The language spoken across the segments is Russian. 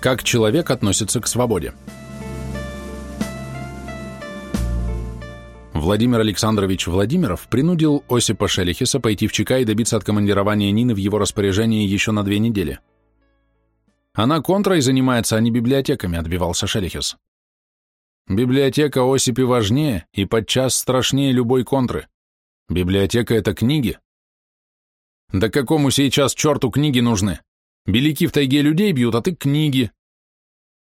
Как человек относится к свободе? Владимир Александрович Владимиров принудил Осипа Шелихиса пойти в ЧК и добиться откомандирования Нины в его распоряжении еще на две недели. Она контрой занимается, а не библиотеками, отбивался Шелихис. Библиотека Осипи важнее и подчас страшнее любой контры. Библиотека — это книги. Да какому сейчас черту книги нужны? Беляки в тайге людей бьют, а ты книги.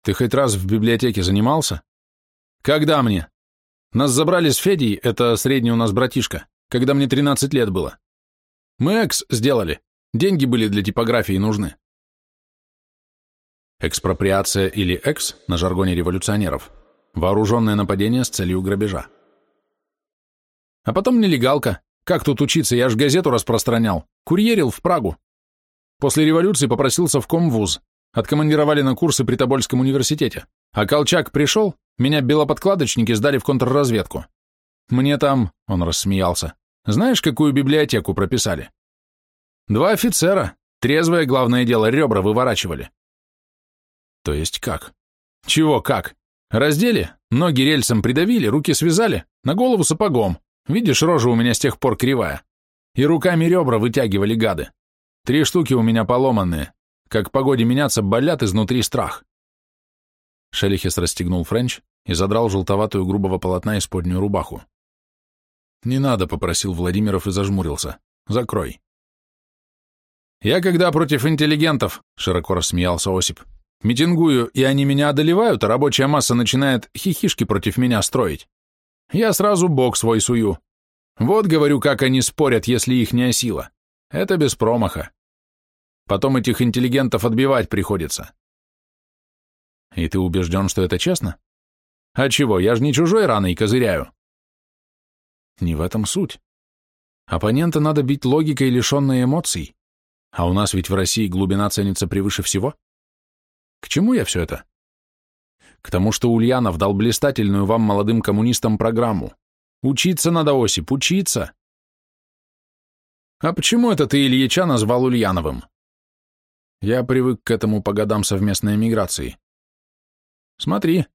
Ты хоть раз в библиотеке занимался? Когда мне? Нас забрали с Федей, это средний у нас братишка, когда мне 13 лет было. Мы экс сделали, деньги были для типографии нужны. Экспроприация или экс на жаргоне революционеров – вооруженное нападение с целью грабежа. А потом нелегалка. Как тут учиться, я ж газету распространял, курьерил в Прагу. После революции попросился в комвуз. Откомандировали на курсы при Тобольском университете. А Колчак пришел, меня белоподкладочники сдали в контрразведку. Мне там, он рассмеялся, знаешь, какую библиотеку прописали? Два офицера, трезвое главное дело, ребра выворачивали. То есть как? Чего как? Раздели, ноги рельсом придавили, руки связали, на голову сапогом. Видишь, рожа у меня с тех пор кривая. И руками ребра вытягивали гады. Три штуки у меня поломанные. Как погоде меняться, болят изнутри страх. Шелихес расстегнул френч и задрал желтоватую грубого полотна исподнюю рубаху. «Не надо», — попросил Владимиров и зажмурился. «Закрой». «Я когда против интеллигентов», — широко рассмеялся Осип, «митингую, и они меня одолевают, а рабочая масса начинает хихишки против меня строить. Я сразу бок свой сую. Вот, говорю, как они спорят, если их не осила. Это без промаха. Потом этих интеллигентов отбивать приходится. И ты убежден, что это честно? А чего, я же не чужой раной козыряю. Не в этом суть. Оппонента надо бить логикой, лишенной эмоций. А у нас ведь в России глубина ценится превыше всего. К чему я все это? К тому, что Ульянов дал блистательную вам, молодым коммунистам, программу. Учиться надо, Осип, учиться. А почему это ты Ильича назвал Ульяновым? Я привык к этому по годам совместной эмиграции. Смотри,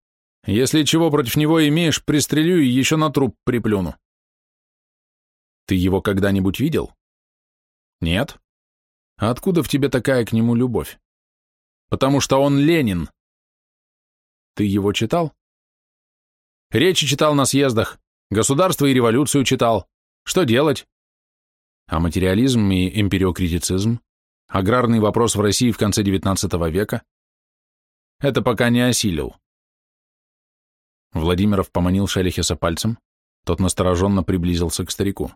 если чего против него имеешь, пристрелю и еще на труп приплюну. Ты его когда-нибудь видел? Нет. Откуда в тебе такая к нему любовь? Потому что он Ленин. Ты его читал? Речи читал на съездах, государство и революцию читал. Что делать? А материализм и империокритицизм? Аграрный вопрос в России в конце XIX века? Это пока не осилил. Владимиров поманил Шелихеса пальцем, тот настороженно приблизился к старику.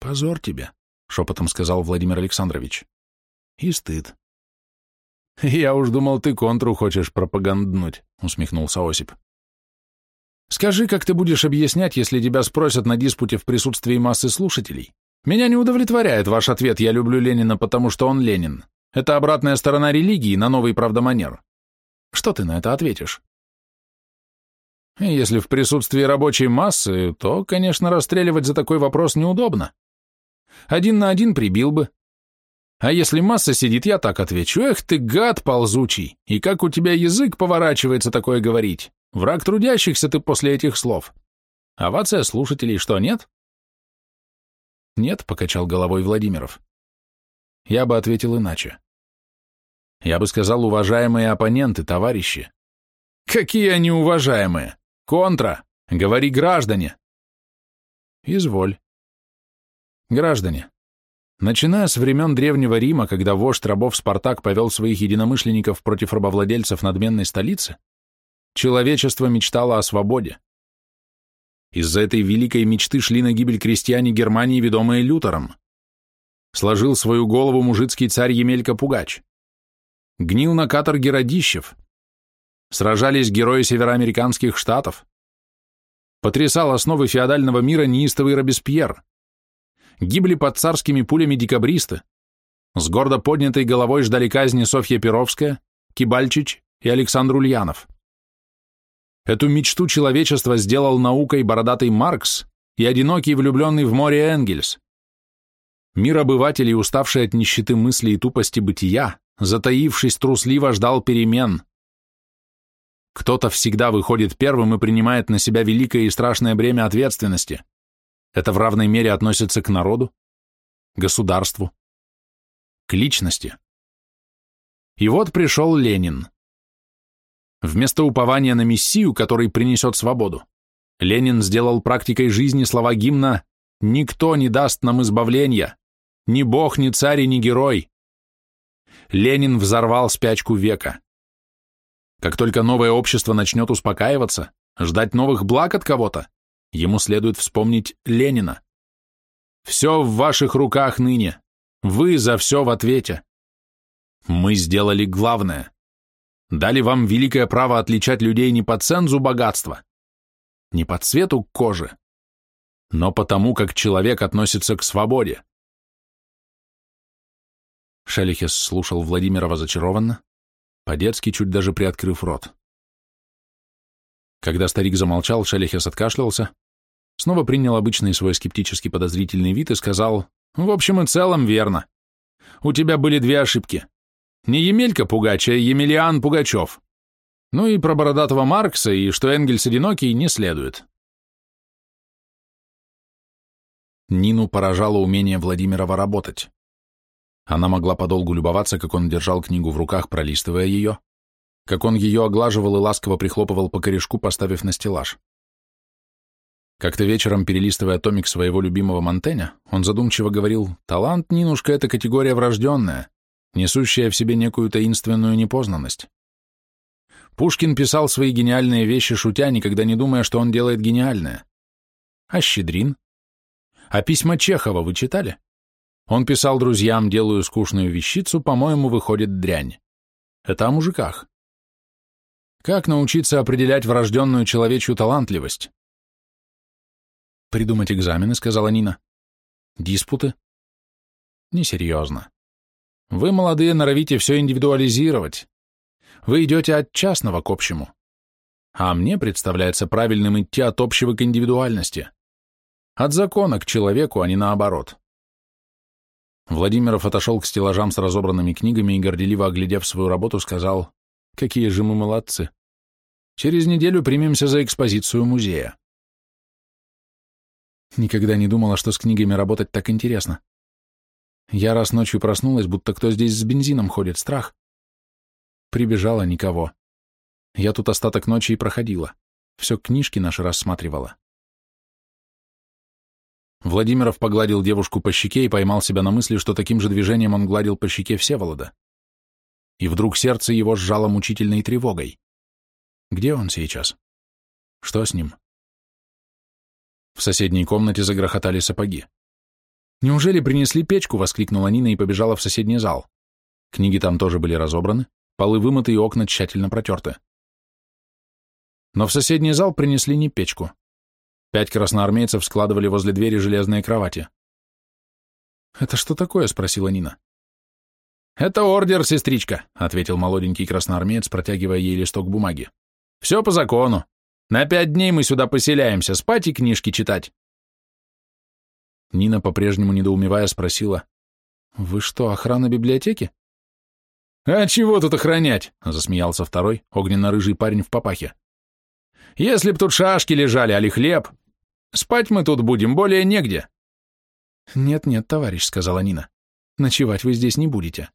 «Позор тебе», — шепотом сказал Владимир Александрович. «И стыд». «Я уж думал, ты контру хочешь пропаганднуть», — усмехнулся Осип. Скажи, как ты будешь объяснять, если тебя спросят на диспуте в присутствии массы слушателей? Меня не удовлетворяет ваш ответ «я люблю Ленина, потому что он Ленин». Это обратная сторона религии на новый правдоманер. Что ты на это ответишь? Если в присутствии рабочей массы, то, конечно, расстреливать за такой вопрос неудобно. Один на один прибил бы. А если масса сидит, я так отвечу. Эх ты, гад ползучий, и как у тебя язык поворачивается такое говорить? Враг трудящихся ты после этих слов. Овация слушателей что, нет? Нет, покачал головой Владимиров. Я бы ответил иначе. Я бы сказал, уважаемые оппоненты, товарищи. Какие они уважаемые? Контра! Говори, граждане! Изволь. Граждане, начиная с времен Древнего Рима, когда вождь рабов Спартак повел своих единомышленников против рабовладельцев надменной столицы, Человечество мечтало о свободе. Из-за этой великой мечты шли на гибель крестьяне Германии, ведомые Лютером. Сложил свою голову мужицкий царь Емелька Пугач. Гнил на каторге Радищев. Сражались герои североамериканских штатов. Потрясал основы феодального мира неистовый Робеспьер. Гибли под царскими пулями декабристы. С гордо поднятой головой ждали казни Софья Перовская, Кибальчич и Александр Ульянов. Эту мечту человечества сделал наукой бородатый Маркс и одинокий влюбленный в море Энгельс. Мир обывателей, уставший от нищеты мысли и тупости бытия, затаившись, трусливо ждал перемен. Кто-то всегда выходит первым и принимает на себя великое и страшное бремя ответственности. Это в равной мере относится к народу, государству, к личности. И вот пришел Ленин. Вместо упования на Мессию, который принесет свободу, Ленин сделал практикой жизни слова гимна «Никто не даст нам избавления, ни бог, ни царь ни герой». Ленин взорвал спячку века. Как только новое общество начнет успокаиваться, ждать новых благ от кого-то, ему следует вспомнить Ленина. Все в ваших руках ныне. Вы за все в ответе. Мы сделали главное. Дали вам великое право отличать людей не по цензу богатства, не по цвету кожи, но потому, как человек относится к свободе. Шелихес слушал Владимира зачарованно, по-детски чуть даже приоткрыв рот. Когда старик замолчал, Шелихес откашлялся, снова принял обычный свой скептически подозрительный вид и сказал, «В общем и целом верно. У тебя были две ошибки. Не Емелька Пугач, а Емельян Пугачев. Ну и про бородатого Маркса, и что Энгельс одинокий, не следует». Нину поражало умение Владимирова работать. Она могла подолгу любоваться, как он держал книгу в руках, пролистывая ее, как он ее оглаживал и ласково прихлопывал по корешку, поставив на стеллаж. Как-то вечером, перелистывая томик своего любимого Монтэня, он задумчиво говорил, «Талант, Нинушка, — это категория врожденная, несущая в себе некую таинственную непознанность. Пушкин писал свои гениальные вещи, шутя, никогда не думая, что он делает гениальное. А Щедрин? А письма Чехова вы читали? Он писал друзьям, делаю скучную вещицу, по-моему, выходит дрянь. Это о мужиках. Как научиться определять врожденную человечью талантливость? «Придумать экзамены», — сказала Нина. «Диспуты?» «Несерьезно. Вы, молодые, норовите все индивидуализировать. Вы идете от частного к общему. А мне представляется правильным идти от общего к индивидуальности. От закона к человеку, а не наоборот». Владимиров отошел к стеллажам с разобранными книгами и, горделиво оглядев свою работу, сказал, «Какие же мы молодцы! Через неделю примемся за экспозицию музея». Никогда не думала, что с книгами работать так интересно. Я раз ночью проснулась, будто кто здесь с бензином ходит, страх. Прибежала никого. Я тут остаток ночи и проходила. Все книжки наши рассматривала. Владимиров погладил девушку по щеке и поймал себя на мысли, что таким же движением он гладил по щеке Всеволода. И вдруг сердце его сжало мучительной тревогой. Где он сейчас? Что с ним? В соседней комнате загрохотали сапоги. «Неужели принесли печку?» — воскликнула Нина и побежала в соседний зал. Книги там тоже были разобраны, полы вымыты и окна тщательно протерты. Но в соседний зал принесли не печку. Пять красноармейцев складывали возле двери железные кровати. «Это что такое?» — спросила Нина. «Это ордер, сестричка», — ответил молоденький красноармеец, протягивая ей листок бумаги. «Все по закону. На пять дней мы сюда поселяемся, спать и книжки читать. Нина, по-прежнему недоумевая, спросила, «Вы что, охрана библиотеки?» «А чего тут охранять?» — засмеялся второй, огненно-рыжий парень в папахе. «Если б тут шашки лежали, али хлеб, спать мы тут будем более негде». «Нет-нет, товарищ», — сказала Нина, — «ночевать вы здесь не будете».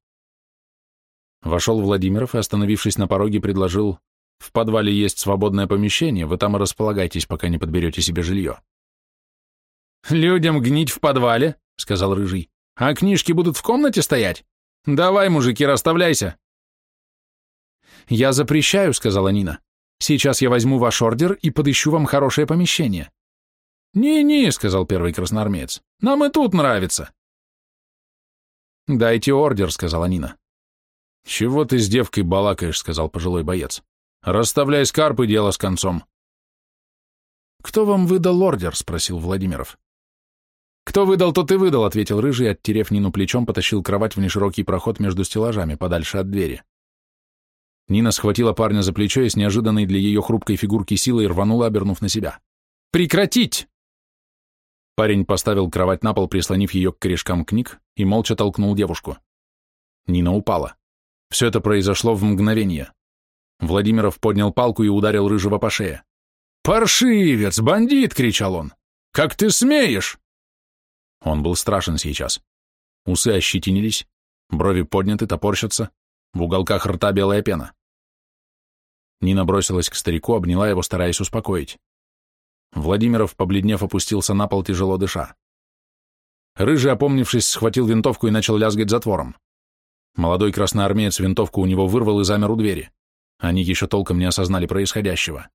Вошел Владимиров и, остановившись на пороге, предложил, в подвале есть свободное помещение, вы там и располагайтесь, пока не подберете себе жилье. Людям гнить в подвале, сказал Рыжий, а книжки будут в комнате стоять? Давай, мужики, расставляйся. Я запрещаю, сказала Нина. Сейчас я возьму ваш ордер и подыщу вам хорошее помещение. «Не-не», — сказал первый красноармеец, — «нам и тут нравится». «Дайте ордер», — сказала Нина. «Чего ты с девкой балакаешь?» — сказал пожилой боец. Расставляй скарпы, дело с концом. Кто вам выдал ордер? спросил Владимиров. Кто выдал, тот и выдал, ответил рыжий, оттерев Нину плечом, потащил кровать в неширокий проход между стеллажами, подальше от двери. Нина схватила парня за плечо и с неожиданной для ее хрупкой фигурки силой рванула, обернув на себя. «Прекратить!» Парень поставил кровать на пол, прислонив ее к корешкам книг, и молча толкнул девушку. Нина упала. Все это произошло в мгновение. Владимиров поднял палку и ударил Рыжего по шее. «Паршивец! Бандит!» — кричал он. «Как ты смеешь?» Он был страшен сейчас. Усы ощетинились, брови подняты, топорщатся, в уголках рта белая пена. Нина бросилась к старику, обняла его, стараясь успокоить. Владимиров, побледнев, опустился на пол, тяжело дыша. Рыжий, опомнившись, схватил винтовку и начал лязгать затвором. Молодой красноармеец винтовку у него вырвал и замер у двери. Они еще толком не осознали происходящего.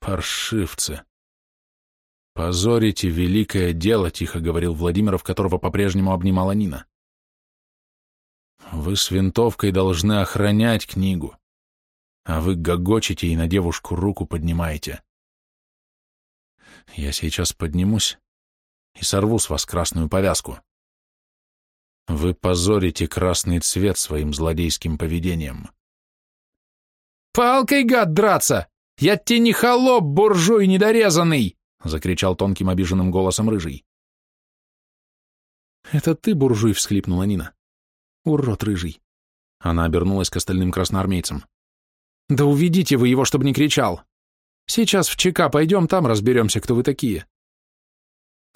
«Паршивцы! Позорите великое дело!» — тихо говорил Владимиров, которого по-прежнему обнимала Нина. Вы с винтовкой должны охранять книгу, а вы гогочете и на девушку руку поднимаете. Я сейчас поднимусь и сорву с вас красную повязку. Вы позорите красный цвет своим злодейским поведением. «Палкой, гад, драться! Я тебе не холоп, буржуй недорезанный!» — закричал тонким обиженным голосом рыжий. «Это ты, буржуй!» — всхлипнула Нина. Урод рыжий. Она обернулась к остальным красноармейцам. Да уведите вы его, чтобы не кричал. Сейчас в ЧК пойдем, там разберемся, кто вы такие.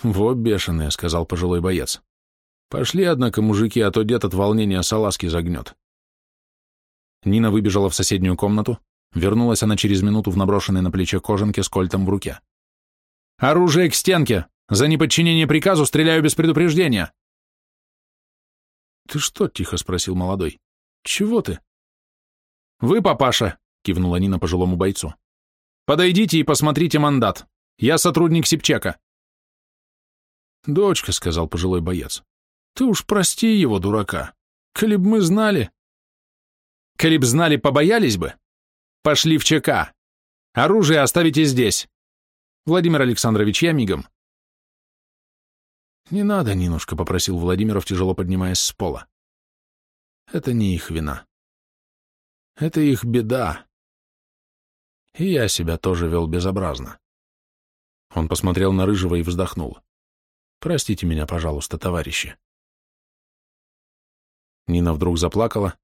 Во бешеные, сказал пожилой боец. Пошли, однако, мужики, а то дед от волнения салазки загнет. Нина выбежала в соседнюю комнату, вернулась она через минуту в наброшенной на плече кожанке с кольтом в руке. «Оружие к стенке! За неподчинение приказу стреляю без предупреждения!» «Ты что?» — тихо спросил молодой. «Чего ты?» «Вы, папаша!» — кивнула Нина пожилому бойцу. «Подойдите и посмотрите мандат. Я сотрудник Сипчака». «Дочка», — сказал пожилой боец, — «ты уж прости его, дурака. Коли б мы знали...» «Коли б знали, побоялись бы? Пошли в ЧК. Оружие оставите здесь. Владимир Александрович, я мигом. «Не надо, Нинушка», — попросил Владимиров, тяжело поднимаясь с пола. «Это не их вина. Это их беда. И я себя тоже вел безобразно». Он посмотрел на Рыжего и вздохнул. «Простите меня, пожалуйста, товарищи». Нина вдруг заплакала.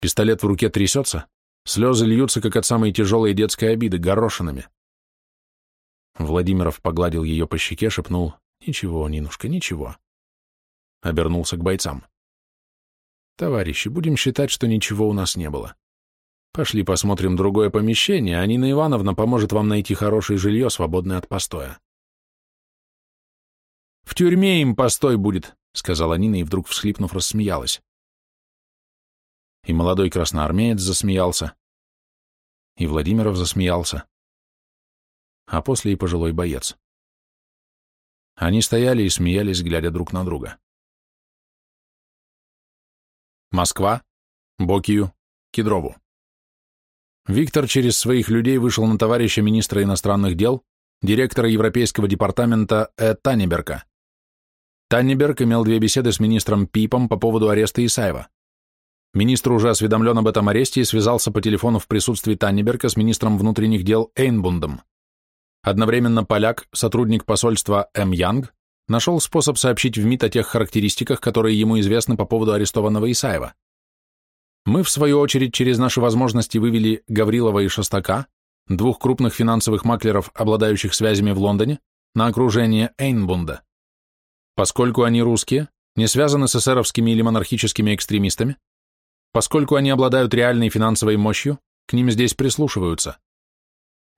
Пистолет в руке трясется, слезы льются, как от самой тяжелой детской обиды, горошинами. Владимиров погладил ее по щеке, шепнул Ничего, Нинушка, ничего. Обернулся к бойцам. Товарищи, будем считать, что ничего у нас не было. Пошли посмотрим другое помещение, а Нина Ивановна поможет вам найти хорошее жилье, свободное от постоя. В тюрьме им постой будет, сказала Нина и вдруг, всхлипнув, рассмеялась. И молодой красноармеец засмеялся, и Владимиров засмеялся, а после и пожилой боец. Они стояли и смеялись, глядя друг на друга. Москва, Бокию, Кедрову. Виктор через своих людей вышел на товарища министра иностранных дел, директора Европейского департамента Э. Таннеберга. Таннеберг имел две беседы с министром Пипом по поводу ареста Исаева. Министр уже осведомлен об этом аресте и связался по телефону в присутствии Таннеберга с министром внутренних дел Эйнбундом. Одновременно поляк, сотрудник посольства М. Янг, нашел способ сообщить в МИД о тех характеристиках, которые ему известны по поводу арестованного Исаева. Мы, в свою очередь, через наши возможности вывели Гаврилова и Шостака, двух крупных финансовых маклеров, обладающих связями в Лондоне, на окружение Эйнбунда. Поскольку они русские, не связаны с эсеровскими или монархическими экстремистами, поскольку они обладают реальной финансовой мощью, к ним здесь прислушиваются.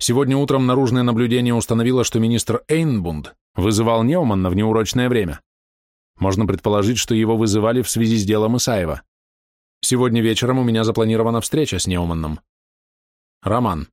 Сегодня утром наружное наблюдение установило, что министр Эйнбунд вызывал Неуманна в неурочное время. Можно предположить, что его вызывали в связи с делом Исаева. Сегодня вечером у меня запланирована встреча с Неуманном. Роман.